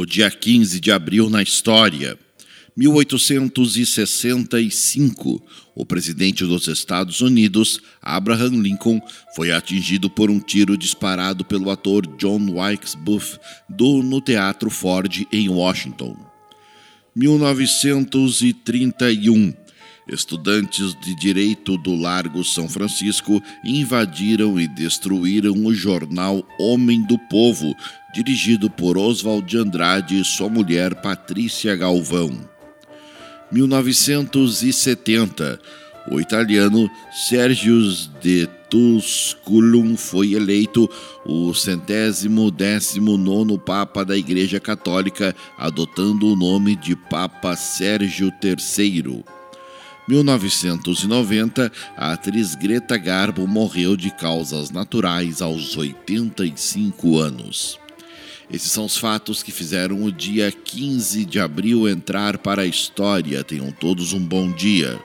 O dia 15 de abril na história. 1865, o presidente dos Estados Unidos, Abraham Lincoln, foi atingido por um tiro disparado pelo ator John Wilkes Booth do, no Teatro Ford, em Washington. 1931, Estudantes de direito do Largo São Francisco invadiram e destruíram o jornal Homem do Povo, dirigido por Oswald de Andrade e sua mulher Patrícia Galvão. 1970, o italiano Sergio de Tusculum foi eleito o centésimo décimo nono Papa da Igreja Católica, adotando o nome de Papa Sérgio III. 1990, a atriz Greta Garbo morreu de causas naturais aos 85 anos. Esses são os fatos que fizeram o dia 15 de abril entrar para a história. Tenham todos um bom dia.